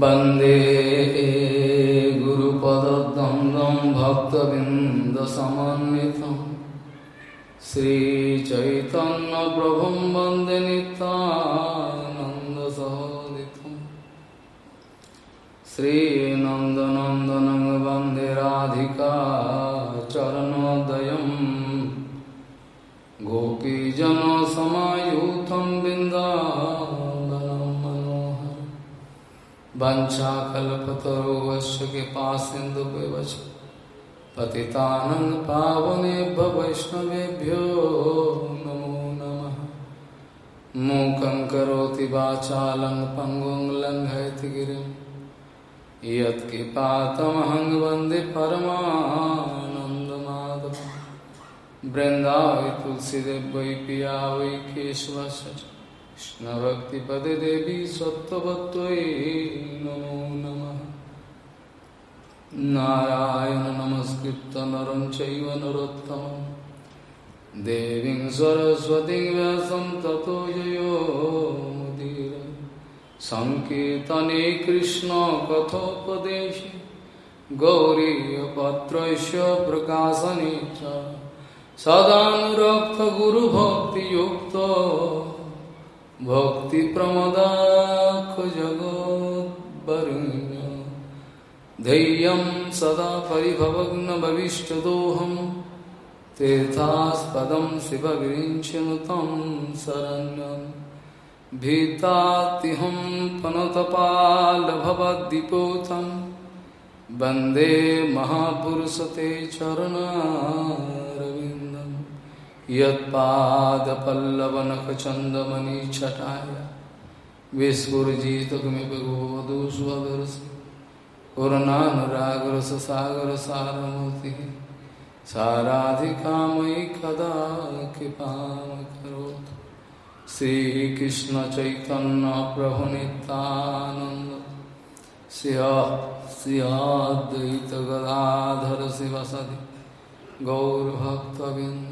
वंदे गुरुपदद्वन्द्वं भक्तबिन्दसमन्वितं। श्रीचैतन्यप्रभुं वंदे नितानन्दसहोदितं श्रीनन्दनन्दनं वञ्चाकल्पतरुवश्च कृपा सिन्धुव्यवच पतितानं पावनेभ्य वैष्णवेभ्यो नमो नमः। मूकं करोति वाचालं पङ्गुं लङ्घयति गिरिं। यत्कृपातमहं वंदे तुलसीदेव वै पिया वै केशवस्य च कृष्णभक्तिपदे देवी सत्त्ववत्त्वयि नमो नमः। नारायण नमस्कृत्य नरं चैव नरोत्तमं। देवीं सरस्वतीं व्यासं ततो जयो मुदीर। सङ्कीर्तने कृष्णकथोपदेशे गौरीयपत्रस्य प्रकाशने च। सदानुरक्तगुरुभक्तियुक्तो भक्तिप्रमदाखजगोद्वरुण्य धैर्यं सदा परिभवग्नभविष्टदोहं तीर्थास्पदं शिवविरिञ्चनु तं शरण्यं। भीतातिहं पनतपालभवद्दिपोतं वंदे महापुरुषते चरणारविन्दं। विस्फुरजितकमिव गोवधू स्वदर्शि पूर्णानुरागरससागरसारमूर्तिः साराधिकामयि कदा कृपां करोतु श्रीकृष्णचैतन्यप्रभुनितानन्द सिंहाद्वैतगदाधर शिवसदि गौरभक्तबिन्द।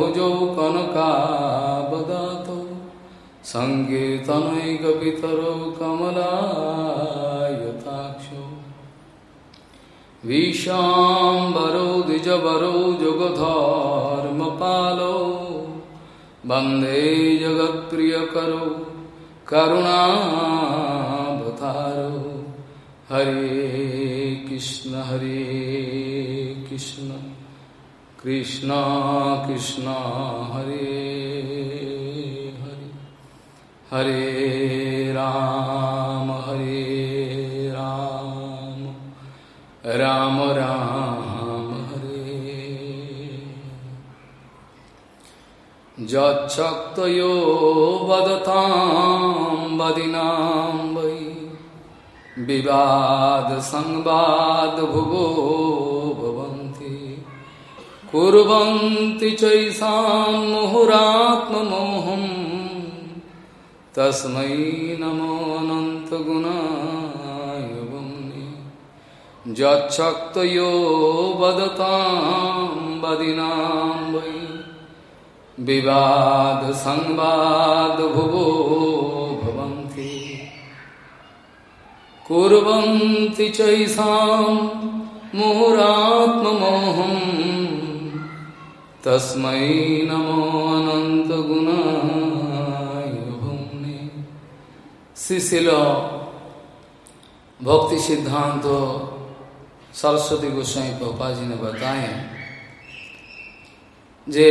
अजानुलम्बितभुजौ कनकावदातो सङ्कीर्तनैकपितरौ कमलायताक्षौ। विशाम्बरौ द्विजवरौ जुगधर्मपालौ। वंदे जगत्प्रियकरौ करुणावतारौ। हरे कृष्ण हरे कृष्ण। कृष्ण कृष्ण, हरे हरे। हरे राम हरे राम। राम राम, हरे। यच्छक्तयो वदतां वदिनां वै। विवादसंवादभुवो भवन्ति कुर्वन्ति चैषां मुहुरात्ममोहम्। तस्मै नमो अनन्तगुणाय यच्छक्तयो वदतां वदिनां वै। विवादसंवादभुवो भवन्ति। कुर्वन्ति चैषां मुहुरात्ममोहम्। तस्मै नमो अनन्तगुणाय भुम्ने श्रीशिल भक्ति सिद्धांत सरस्वती गोस्वाई पपा जी ने बताए जे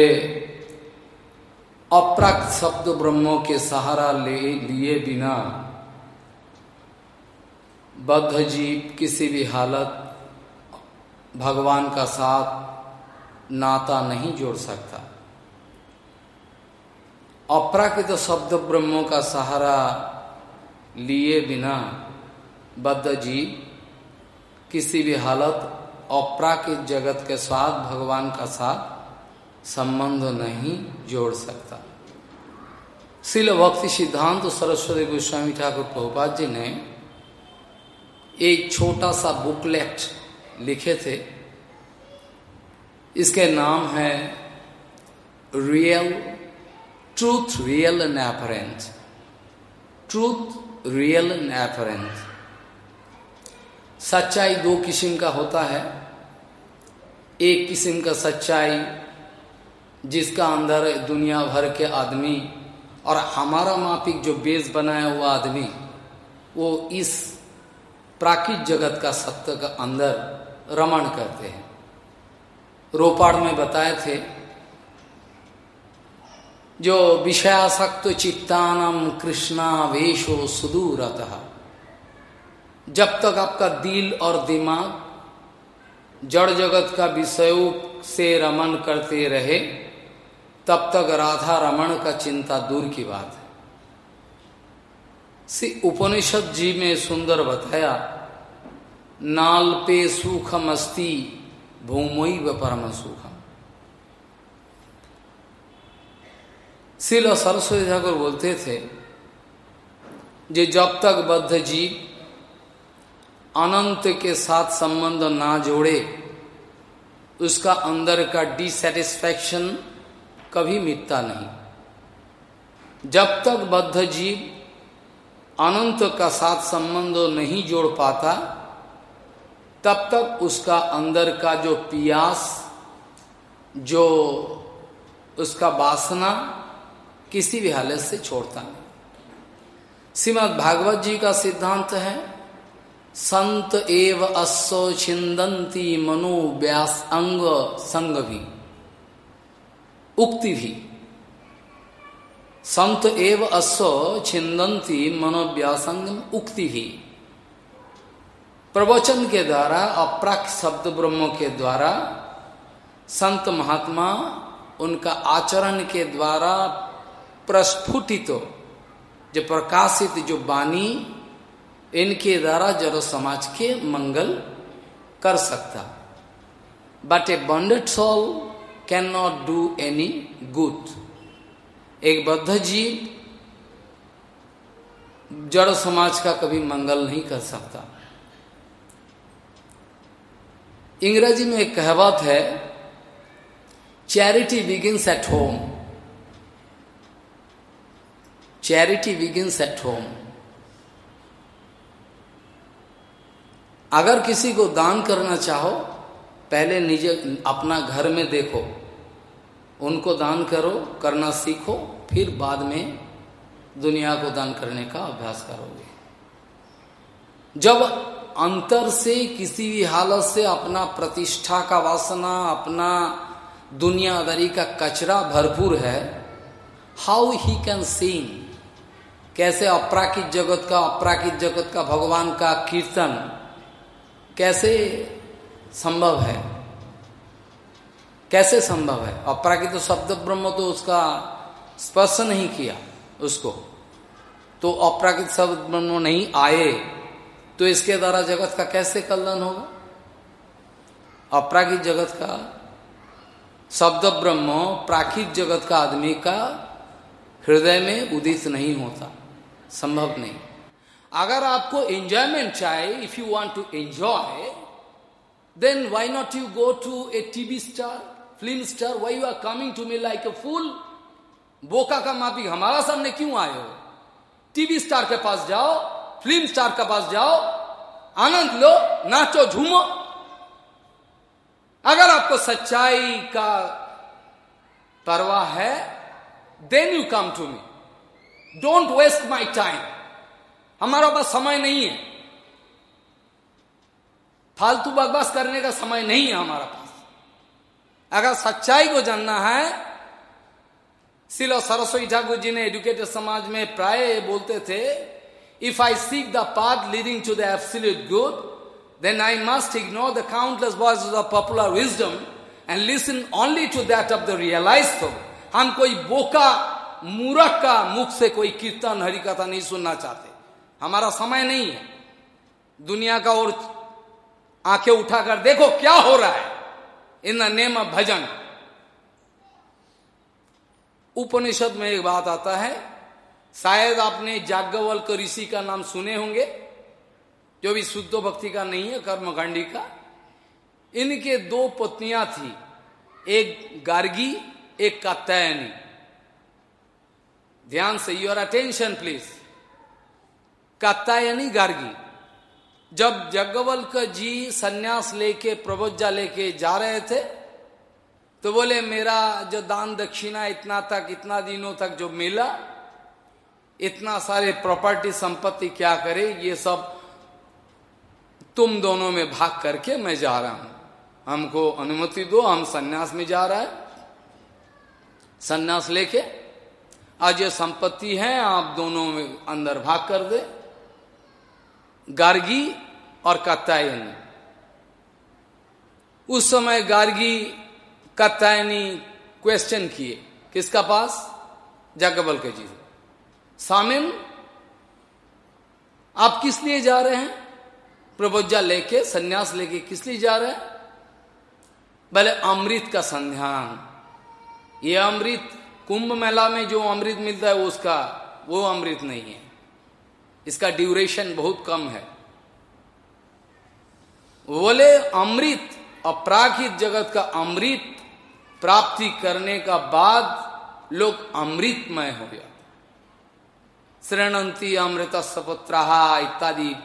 अप्राक शब्द ब्रह्मों के सहारा ले, लिए बिना बद्ध जीव किसी भी हालत भगवान का साथ नाता नहीं जोड़ सकता। अप्राकृत शब्द ब्रह्मों का सहारा लिए बिना बद्ध जी किसी भी हालत अपराकित जगत के साथ भगवान का साथ संबंध नहीं जोड़ सकता। शिल भक्ति सिद्धांत तो सरस्वती गोस्वामी ठाकुर प्रभुपाद जी ने एक छोटा सा बुकलेट लिखे थे। इसके नाम है real truth real and apparent truth real and apparent सच्चाई दो किस्म का होता है। एक किस्म का सच्चाई जिसका अंदर दुनिया भर के आदमी और हमारा मापिक जो बेस बनाया हुआ आदमी, वो इस प्राकृत जगत का सत्य का अंदर रमण करते हैं। रोपाड़ में बताए थे, जो विषयासक्त चित्तानम कृष्णा वेशो सुदूरतः। जब तक आपका दिल और दिमाग जड़ जगत का विषयों से रमन करते रहे, तब तक राधा रमन का चिंता दूर की बात है। सी उपनिषद जी में सुंदर बताया, नाल पे सुखम अस्ति भूमोई व परम सुखम शिल सरस्वती ठाकुर बोलते थे, जे जब तक बद्ध जीव अनंत के साथ संबंध ना जोड़े, उसका अंदर का डिसेटिस्फैक्शन कभी मिटता नहीं। जब तक बद्ध जीव अनंत का साथ संबंध नहीं जोड़ पाता तब तक उसका अंदर का जो पियास, जो उसका वासना किसी भी हालत से छोड़ता नहीं। श्रीमद भागवत जी का सिद्धांत है, संत एव अस्सो छिंदंती मनो व्यास अंग संग भी, उक्ति भी। संत एव अस्सो छिंदंती मनोव्यासंग उक्ति भी। प्रवचन के द्वारा अप्राक शब्द ब्रह्म के द्वारा संत महात्मा उनका आचरण के द्वारा प्रस्फुटित तो, जो प्रकाशित जो बानी इनके द्वारा जरो समाज के मंगल कर सकता। But a bonded soul can not do any good एक बद्ध जीव जड़ समाज का कभी मंगल नहीं कर सकता। इंग्रजी में एक कहावत है charity begins at home charity begins at home अगर किसी को दान करना चाहो, पहले निजे, अपना घर में देखो। उनको दान करो, करना सीखो, फिर बाद में दुनिया को दान करने का अभ्यास करोगे। जब अंतर से किसी भी हालत से अपना प्रतिष्ठा का वासना, अपना दुनियादारी का कचरा भरपूर है। हाउ ही कैन सीन कैसे अपराकित जगत का, अपराकित जगत का भगवान का कीर्तन कैसे संभव है? कैसे संभव है? अपराकित तो शब्द ब्रह्म तो उसका स्पर्श नहीं किया उसको। तो अपराकित शब्द ब्रह्म नहीं आए। तो इसके द्वारा जगत का कैसे कल्याण होगा? अपराकित जगत का, शब्द ब्रह्म प्राकृत जगत का आदमी का हृदय में उदित नहीं होता, संभव नहीं। अगर आपको एंजॉयमेंट चाहिए if you want to enjoy then why not you go to a TV star film star why you are coming to me like a fool बोका का माफ़ी हमारा सामने क्यों आए हो? टीवी स्टार के पास जाओ फ़िल्म स्टार के पास जाओ, आनंद लो, नाचो, झूमो। अगर आपको सच्चाई का परवाह है then you come to me don't waste my time हमारा पास समय नहीं है। फालतू बकवास करने का समय नहीं है हमारा पास। अगर सच्चाई को जानना है, सिलो सरस्वती ठाकुर जी ने एजुकेटेड समाज में प्राय बोलते थे if I seek the path leading to the absolute good then I must ignore the countless voices of popular wisdom and listen only to that of the realized soul. हम कोई बोका, मूरख का मुख से कोई कीर्तन, हरिकथा नहीं सुनना चाहते। हमारा समय नहीं है। दुनिया का और आँखें उठाकर देखो क्या हो रहा है। In the name of bhajan Upanishad में एक बात आता है शायद आपने जाग्ञवल्क ऋषि का नाम सुने होंगे, जो भी शुद्ध भक्ति का नहीं है, कर्मकांडी का। इनके दो पत्नियाँ थी, एक गार्गी, एक कात्यायनी। ध्यान से your attention please Katyayani, Gargi. जब जगवल्क जी सन्यास लेके प्रबोजा लेके जा रहे थे तो बोले, मेरा जो दान दक्षिणा इतना तक, इतना दिनों तक जो मिला इतना सारे प्रॉपर्टी संपत्ति क्या करे, ये सब तुम दोनों में भाग करके मैं जा रहा हूँ। हमको अनुमति दो, हम सन्यास में जा रहा है। सन्यास लेके, आज ये संपत्ति है, आप दोनों में अंदर भाग कर दे। गार्गी और कत्तायनी उस समय गार्गी कत्तायनी क्वेश्चन किए। किसका पास? जगबल के जी सामिन आप किस लिए जा रहे हैं? प्रबोजा लेके, सन्यास लेके किस लिए जा रहे हैं? भले अमृत का संध्यान, ये अमृत कुंभ मेला में जो अमृत मिलता है उसका, वो अमृत नहीं है। इसका ड्यूरेशन बहुत कम है। बोले, अमृत, अपराखित जगत का अमृत प्राप्ति करने का बाद लोग अमृतमय हो गया। श्रेणंती अमृत सपुत्राहा इत्यादि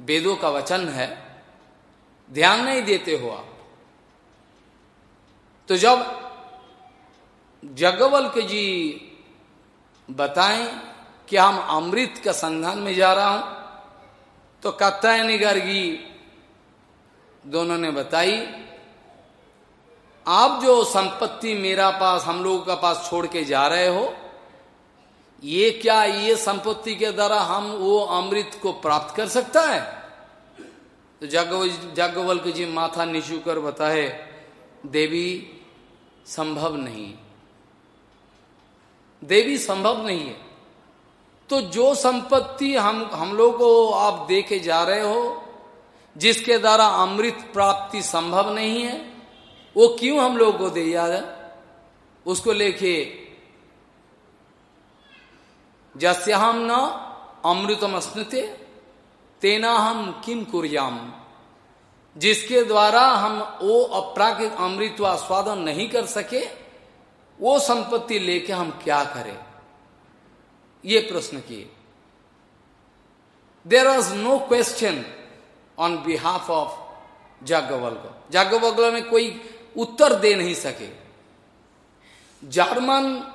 वेदों का वचन है। ध्यान नहीं देते हो आप। तो जब जगवल के जी बताएँ कि हम अमृत का संधान में जा रहा हूँ तो कत्तायनी गर्गी दोनों ने बताई, आप जो संपत्ति मेरा पास, हम लोगों का पास छोड़ के जा रहे हो ये क्या ये संपत्ति के द्वारा हम वो अमृत को प्राप्त कर सकता है? तो जाग्ञवल्क जी माथा निचू कर बताए, देवी, संभव नहीं देवी, संभव नहीं है? तो जो संपत्ति हम हम लोग को आप दे के जा रहे हो, जिसके द्वारा अमृत प्राप्ति संभव नहीं है, वो क्यों हम लोग को दे जा रहा उसको लेके जस्य हम न अमृतम स्मृति तेना हम किम कुरियाम? जिसके द्वारा हम वो अपराकृत अमृत व आस्वादन नहीं कर सके, वो संपत्ति लेके हम क्या करें? ये प्रश्न किए। There was no question on behalf of Yajnavalkya Yajnavalkya में कोई उत्तर दे नहीं सके। जर्मन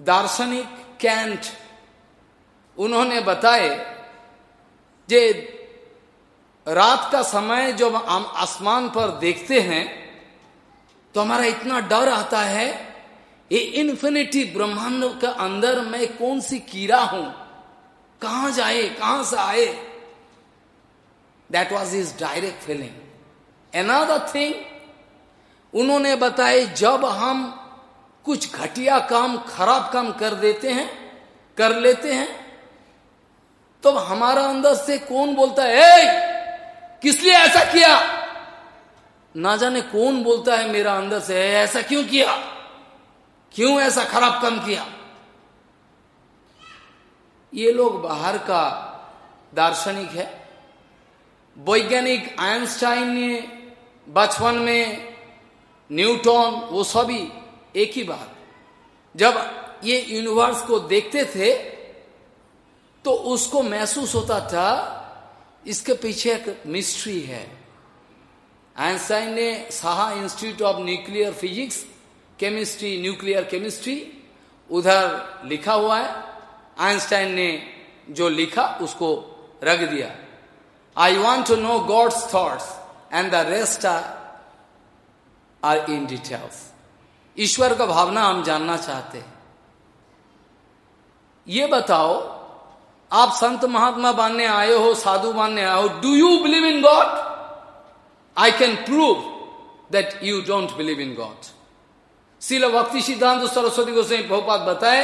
दार्शनिक कैंट। उन्होंने बताए जे रात का समय जब हम आसमान पर देखते हैं तो हमारा इतना डर आता है, ये इन्फिनिटी ब्रह्मांड के अंदर मैं कौन सी कीड़ा हूँ? कहाँ जाए? कहाँ से आए? That was is direct feeling another thing उन्होंने बताए, जब हम कुछ घटिया काम, खराब काम कर देते हैं, कर लेते हैं तो हमारा अंदर से कौन बोलता है किस लिए ऐसा किया? ना जाने कौन बोलता है मेरा अंदर से ऐसा क्यों किया? क्यों ऐसा खराब काम किया? ये लोग बाहर का दार्शनिक है। वैज्ञानिक आइंस्टाइन ने, बचपन में, न्यूटन, वो सभी एक ही बात। जब ये यूनिवर्स को देखते थे तो उसको महसूस होता था, इसके पीछे एक मिस्ट्री है। आइंस्टाइन ने Saha Institute of Nuclear Physics chemistry nuclear chemistry उधर लिखा हुआ है। आइंस्टाइन ने जो लिखा, उसको रख दिया। I want to know God's thoughts and the rest are in details ईश्वर का भावना हम जानना चाहते हैं। ये बताओ, आप संत महात्मा बनने आए हो, साधु बनने आए हो do you believe in God I can prove that you don't believe in God शिल भक्ति सिद्धांत सरस्वती गोस्वामी बहुपात बताए,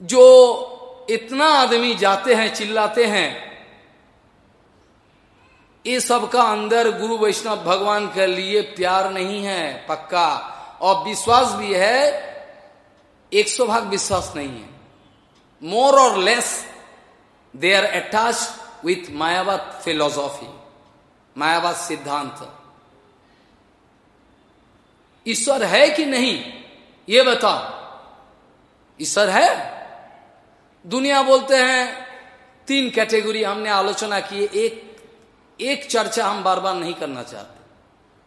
जो इतना आदमी जाते हैं, चिल्लाते हैं ये सबका अंदर गुरु वैष्णव भगवान के लिए प्यार नहीं है, पक्का। और विश्वास भी है, एक सौ भाग विश्वास नहीं है। मोर और less they are attach with Mayavada philosophy मायावाद सिद्धांत ईश्वर है कि नहीं, ये बताओ। ईश्वर है? दुनिया बोलते हैं, तीन कैटेगरी हमने आलोचना की एक एक चर्चा हम बार बार नहीं करना चाहते।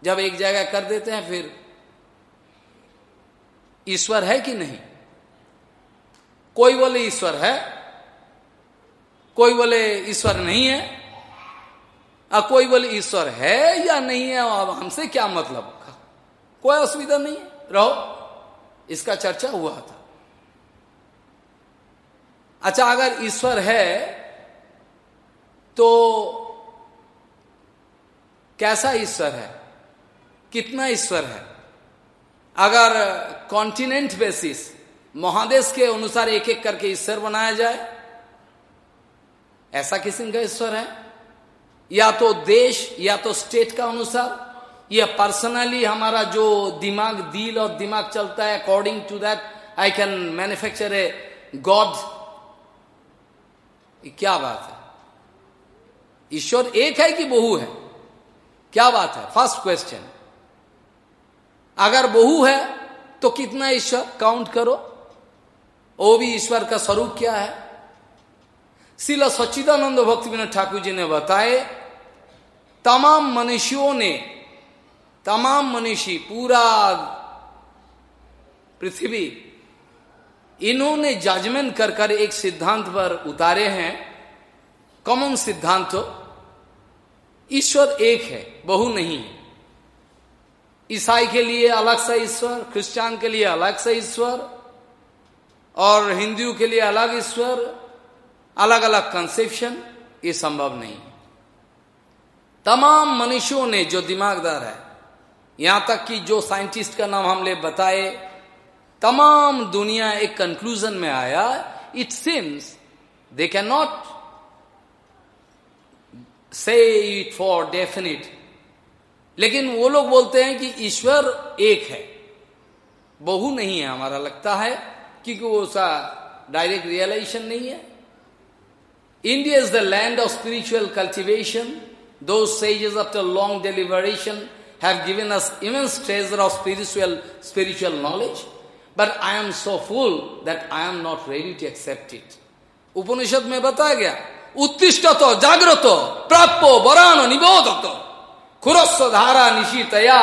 जब एक जगह कर देते हैं, फिर ईश्वर है कि नहीं? कोई बोले ईश्वर है, कोई बोले ईश्वर नहीं है, और कोई बोले ईश्वर है या नहीं है अब हमसे क्या मतलब कोई असुविधा नहीं रहो। इसका चर्चा हुआ था। अच्छा अगर ईश्वर है तो कैसा ईश्वर है? कितना ईश्वर है? अगर कॉन्टिनेंट बेसिस महादेश के अनुसार एक एक करके ईश्वर बनाया जाए, ऐसा किसी का ईश्वर है? या तो देश, या तो स्टेट का अनुसार, या पर्सनली हमारा जो दिमाग दिल और दिमाग चलता है according to that I can manufacture a God क्या बात है? ईश्वर एक है कि बहु है? क्या बात है? फ़र्स्ट क्वेश्चन अगर बहु है तो कितना ईश्वर? काउंट करो। वो भी ईश्वर का स्वरूप क्या है? शिला सच्चिदानंद भक्ति विनोद ठाकुर जी ने बताए, तमाम मनुष्यों ने, तमाम मनुष्य, पूरा पृथ्वी, इन्होंने जजमेंट कर कर एक सिद्धांत पर उतारे हैं। कॉमन सिद्धांत ईश्वर एक है, बहु नहीं। है ईसाई के लिए अलग सा ईश्वर क्रिश्चियन के लिए अलग सा ईश्वर, और हिंदू के लिए अलग ईश्वर अलग अलग कंसेप्शन ये संभव नहीं। तमाम मनुष्यों ने जो दिमागदार है, यहाँ तक कि जो साइंटिस्ट का नाम हमने बताए, तमाम दुनिया एक कंक्लूजन में आया it seems they can not say it for definite लेकिन वो लोग बोलते हैं कि ईश्वर एक है। बहु नहीं है हमारा लगता है क्योंकि वो सा डायरेक्ट रियलाइजेशन नहीं है। India is the land of spiritual cultivation दो sages after long deliberation have given us immense treasure of spiritual, spiritual knowledge, but I am so full that I am not ready to accept it. Upanishad में बताया गया उत्तिष्ट तो जागृत प्राप्यो वरान, निबोधत। खुरस्व धारा निशीतया,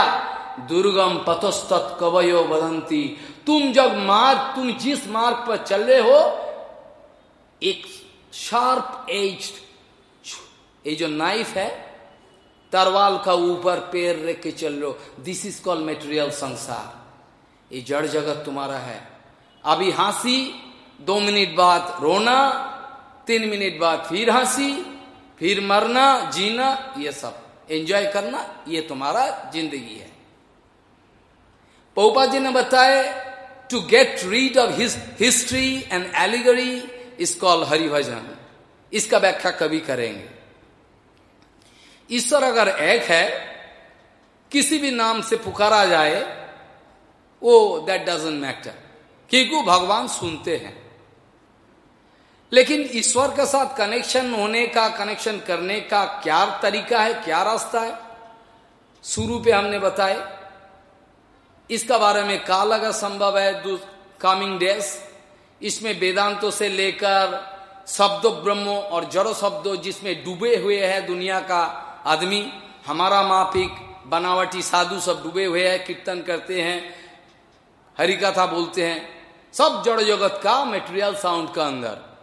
दुर्गम पथस्तत् कवयो बदंती तुम जब मार्ग, तुम जिस मार्ग पर चल रहे हो, एक शार्प एज ये जो नाइफ है, तरवाल का ऊपर पैर रख के चल लो दिस इज़ कॉल मेटेरियल संसार। ये जड़ जगत तुम्हारा है। अभी हँसी, दो मिनट बाद रोना तीन मिनट बाद फिर हँसी, फिर मरना, जीना, ये सब। एंजॉय करना, ये तुम्हारा ज़िंदगी है। पोपा जी ने बताए to get rid of history and allegory is call हरिभजन इसका व्याख्या कभी करेंगे। ईश्वर अगर एक है, किसी भी नाम से पुकारा जाए, वो दैट डजेंट मैटर क्योंकि भगवान सुनते हैं। लेकिन ईश्वर के साथ कनेक्शन होने का कनेक्शन करने का क्या तरीका है, क्या रास्ता है? शुरू पे हमने बताए इसका बारे में का लगा संभव है कमिंग डेज़ इसमें वेदांतों से लेकर शब्दो, ब्रह्मो और जड़ो शब्दों जिसमें डूबे हुए है दुनिया का आदमी, हमारा मापिक बनावटी साधु सब डूबे हुए हैं, कीर्तन करते हैं हरि कथा बोलते हैं, सब जड़ जगत का मेटेरियल साउंड का अंदर।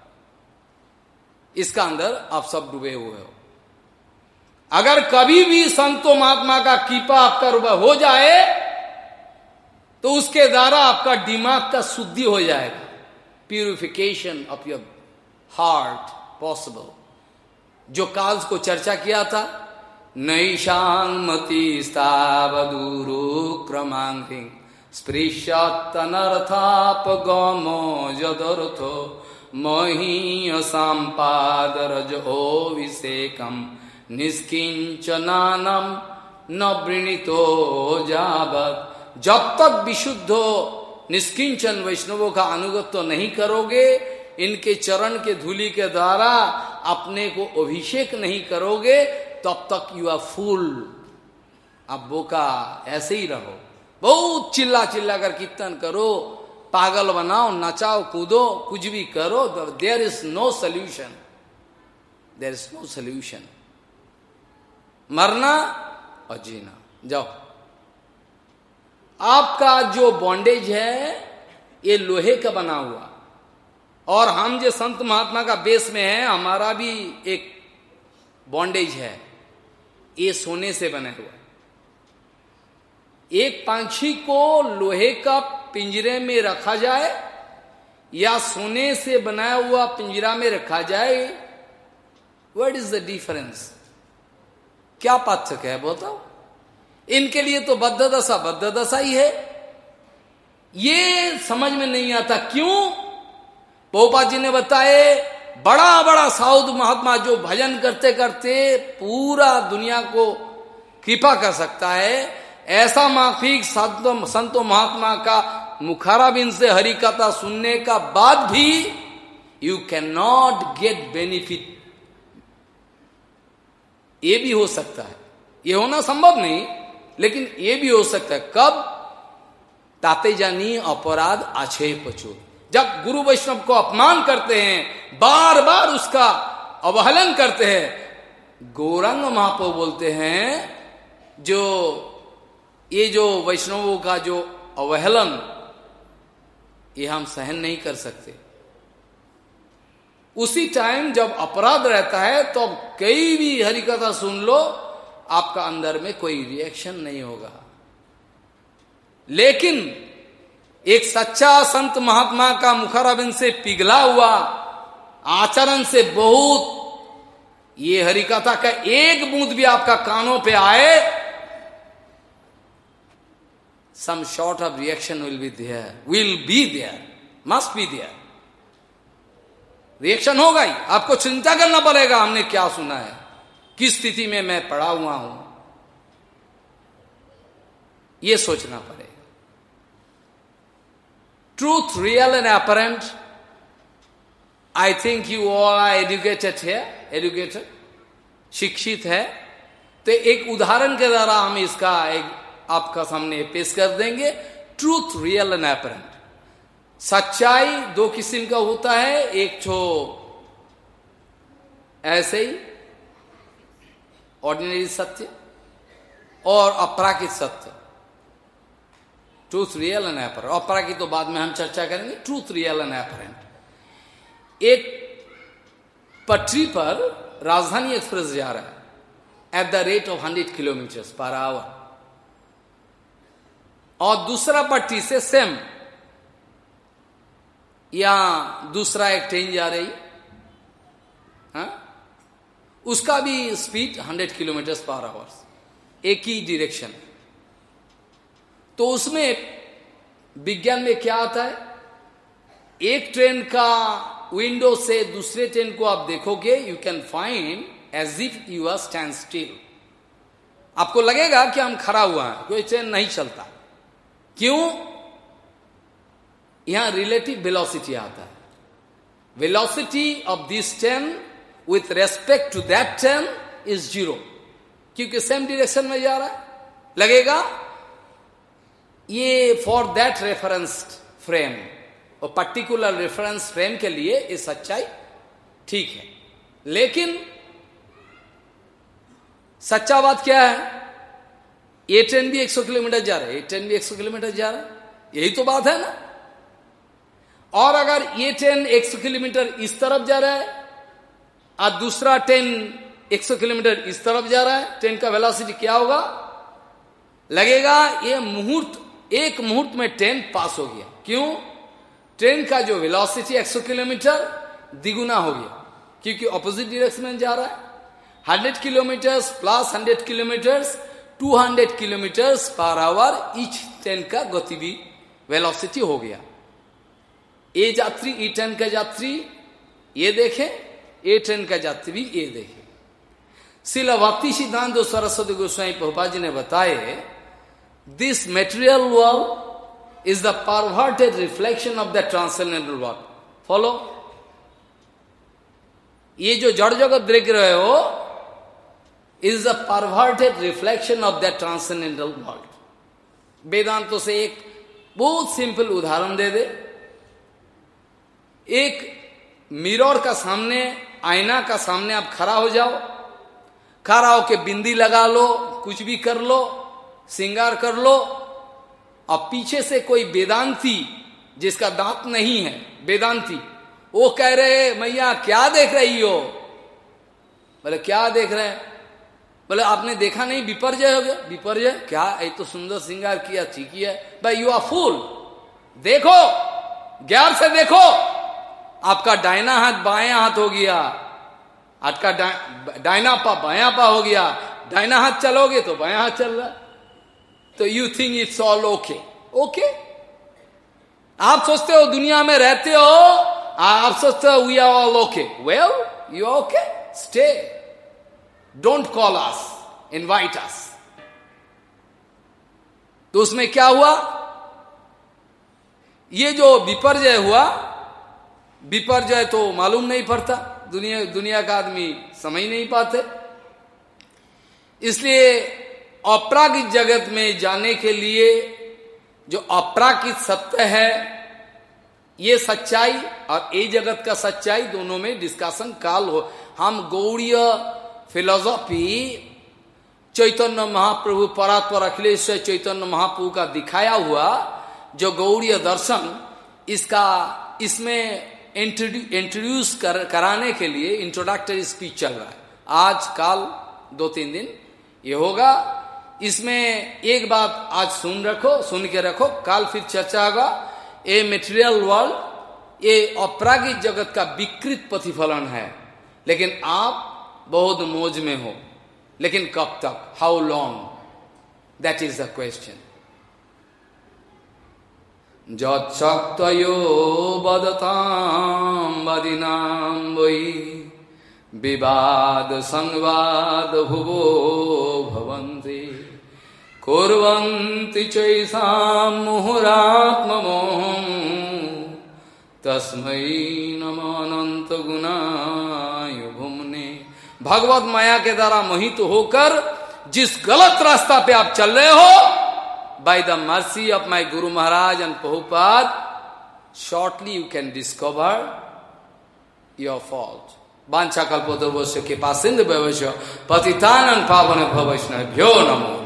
इसका अंदर आप सब डूबे हुए हो। अगर कभी भी संतो महात्मा का कीपा आपका रुपा हो जाए तो उसके द्वारा आपका दिमाग का शुद्धि हो जाएगा। Purification of your heart possible जो काल्स को चर्चा किया था नैषाङ्मतिस्तावदूरुक्रमाङ्घ्रिं स्पृश्यत्तनर्थापगमो यदर्थो महीयसां पादरजोऽभिषेकं निष्किंचनानम न वृणितो जावत। जब तक विशुद्ध निष्किंचन वैष्णवों का अनुगत तो नहीं करोगे, इनके चरण के धूलि के द्वारा अपने को अभिषेक नहीं करोगे, तब तक यू आर फूल अब बोका, ऐसे ही रहो। बहुत चिल्ला चिल्ला कर कीर्तन करो। पागल बनाओ नचाओ, कूदो, कुछ भी करो there is no solution there is no solution मरना और जीना। जाओ। आपका जो बॉन्डेज है, ये लोहे का बना हुआ। और हम जो संत महात्मा का बेस में है, हमारा भी एक बॉन्डेज है। ये सोने से बने हुआ। एक पंछी को लोहे का पिंजरे में रखा जाए या सोने से बनाया हुआ पिंजरा में रखा जाए वट इज़ द डिफरेंस क्या पार्थक्य है बताओ। इनके लिए तो बद्ध दशा बद्ध दशा ही है। ये समझ में नहीं आता क्यों? पोपा जी ने बताए बड़ा बड़ा साउद महात्मा जो भजन करते करते पूरा दुनिया को कृपा कर सकता है, ऐसा माफिक संतो महात्मा का मुखारा बिन से हरि कथा सुनने का बाद भी you can not get benefit ये भी हो सकता है। ये होना संभव नहीं, लेकिन ये भी हो सकता है। कब? ताते जानी अपराध आछे पचो। जब गुरु वैष्णव को अपमान करते हैं बार बार उसका अवहलन करते हैं, गौरंग महापो बोलते हैं, जो ये जो वैष्णवों का जो अवहेलन ये हम सहन नहीं कर सकते। उसी टाइम जब अपराध रहता है तो अब कई भी हरिकथा सुन लो, आपका अंदर में कोई रिएक्शन नहीं होगा। लेकिन एक सच्चा संत महात्मा का मुखराबिंद से पिघला हुआ आचरण से बहुत ये हरिकथा का एक बूंद भी आपका कानों पे आए some sort of reaction will be there, will be there, must be there. Reaction होगा ही। आपको चिंता करना पड़ेगा हमने क्या सुना है? किस स्थिति में मैं पड़ा हुआ हूँ? यह सोचना पड़ेगा। Truth real and apparent I think you all are educated है एजुकेटेड शिक्षित है। तो एक उदाहरण के द्वारा हम इसका एक आपका सामने पेश कर देंगे। ट्रूथ रियल एंड एपरेंट सच्चाई दो किस्म का होता है। एक छो ऐसे ही ऑर्डिनरी सत्य और अपराकित सत्य। ट्रूथ रियल एंड एपरेंट अपराकित तो बाद में हम चर्चा करेंगे। ट्रूथ रियल एंड एपरेंट एक पटरी पर राजधानी एक्सप्रेस जा रहा है। At the rate of hundred kilometer per hour और दूसरा पट्टी से सेम। या दूसरा एक ट्रेन जा रही। हा? उसका भी स्पीड 100 किलोमीटर पर आवर्स एक ही डिरेक्शन तो उसमें विज्ञान में क्या आता है? एक ट्रेन का विंडो से दूसरे ट्रेन को आप देखोगे you can find as if you are stand still आपको लगेगा कि हम खड़ा हुआ है, कोई ट्रेन नहीं चलता। क्यों? यहाँ रिलेटिव वेलोसिटी आता है। Velocity of this train with respect to that train is zero क्योंकि सेम डिरेक्शन में जा रहा है। लगेगा? ये फॉर दैट रेफरेंस फ्रेम और पर्टिकुलर रेफरेंस फ्रेम के लिए ये सच्चाई ठीक है। लेकिन सच्चा बात क्या है? ये ट्रेन भी 100 किलोमीटर जा रहा है, ये ट्रेन भी 100 किलोमीटर जा रहा है। यही तो बात है ना? और अगर ये ट्रेन 100 किलोमीटर इस तरफ़ जा रहा है, और दूसरा ट्रेन 100 किलोमीटर इस तरफ़ जा रहा है, ट्रेन का वेलोसिटी क्या होगा? लगेगा ये मुहूर्त, एक मुहूर्त में ट्रेन पास हो गया। क्यों? ट्रेन का जो वेलोसिटी 100 किलोमीटर दिगुना हो गया। क्योंकि ऑपोजिट डायरेक्शन में जा रहा है। 100 kilometer plus 100 kilometers 200 kilometer per hour each train का गतिविधि वेलोसिटी हो गया ए यात्री ई ट्रेन का यात्री ये देखे ए ट्रेन का यात्री भी ये देखे शिला भक्ति सिद्धांत सरस्वती गोस्वामी पोपा जी ने बताए this material world is the perverted reflection of the transcendental world follow ये जो जड़ जगत देख रहे हो is the perverted reflection of the transcendental world वेदांतों से एक बहुत सिंपल उदाहरण दे दे एक मिरर का सामने आईना का सामने आप खड़ा हो जाओ खड़ा होके बिंदी लगा लो कुछ भी कर लो श्रृंगार कर लो और पीछे से कोई वेदांती जिसका दांत नहीं है वेदांती वो कह रहे मैया क्या देख रही हो बोले क्या देख रहे हैं बोले, आपने देखा नहीं, विपर्जय हो गया। विपर्जय, क्या? ये तो सुंदर श्रृंगार किया, ठीक ही है भाई यू आर फूल देखो ज्ञान से देखो। आपका डायना हाथ बाया हाथ हो गया। आपका डायना पा, बाया पा हो गया। डायना हाथ चलोगे तो बाया हाथ चल रहा। तो you think it's all okay okay आप सोचते हो दुनिया में रहते हो, आप सोचते हो we are all okay well you okay stay don't call us invite us तो उसमें क्या हुआ? ये जो विपर्जय हुआ, विपर्जय तो मालूम नहीं पड़ता। दुनिया दुनिया का आदमी समझ नहीं पाते। इसलिए अपरागिक जगत में जाने के लिए जो अपराकित सत्य है, ये सच्चाई और ये जगत का सच्चाई दोनों में डिस्कशन काल हो। हम गौड़ीय फिलोसॉफी चैतन्य महाप्रभु परात्पर अखिलेश्वर चैतन्य महाप्रभु का दिखाया हुआ जो गौड़ीय दर्शन इसका इसमें इंट्रोड्यूस कर, कराने के लिए इंट्रोडक्टरी स्पीच चल रहा है। आज काल दो तीन दिन ये होगा। इसमें एक बात आज सुन रखो सुन के रखो काल फिर चर्चा होगा। ये मेटेरियल वर्ल्ड ये अपरागिक जगत का विकृत प्रतिफलन है। लेकिन आप बहुत मौज में हो। लेकिन कब तक? How long that is the question वदिनां वै, विवाद संवाद भुवो भवन्ति। कुर्वन्ति चैषां मुहुरात्ममोहम् तस्मै नमानन्तगुणाय भुम्ने भगवत माया के द्वारा मोहित होकर जिस गलत रास्ता पे आप चल रहे हो by the mercy of my guru Maharaj and पहुपात shortly you can discover your fault बांछा कल्पोद्य के पास सिंध व्यवश्य पतितान पावन भवैष्णव्यो नमो